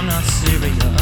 I'm not serious.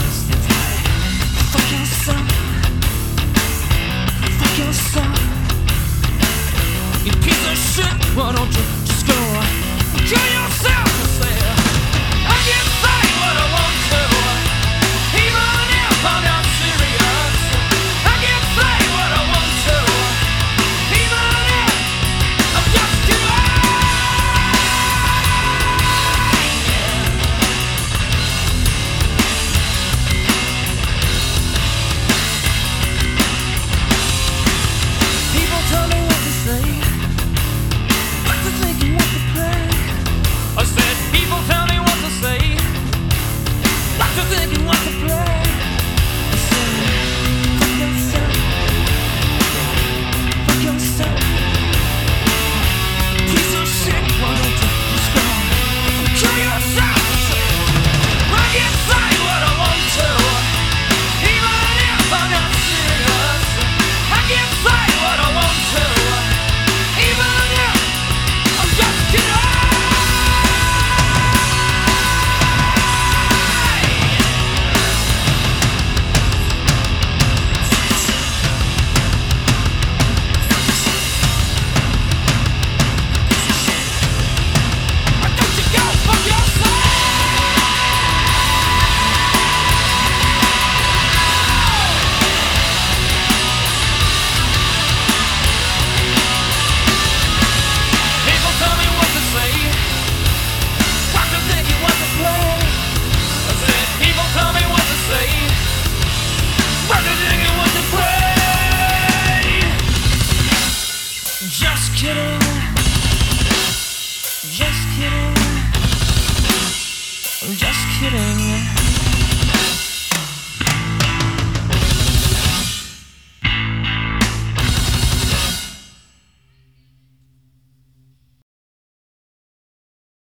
Just kidding.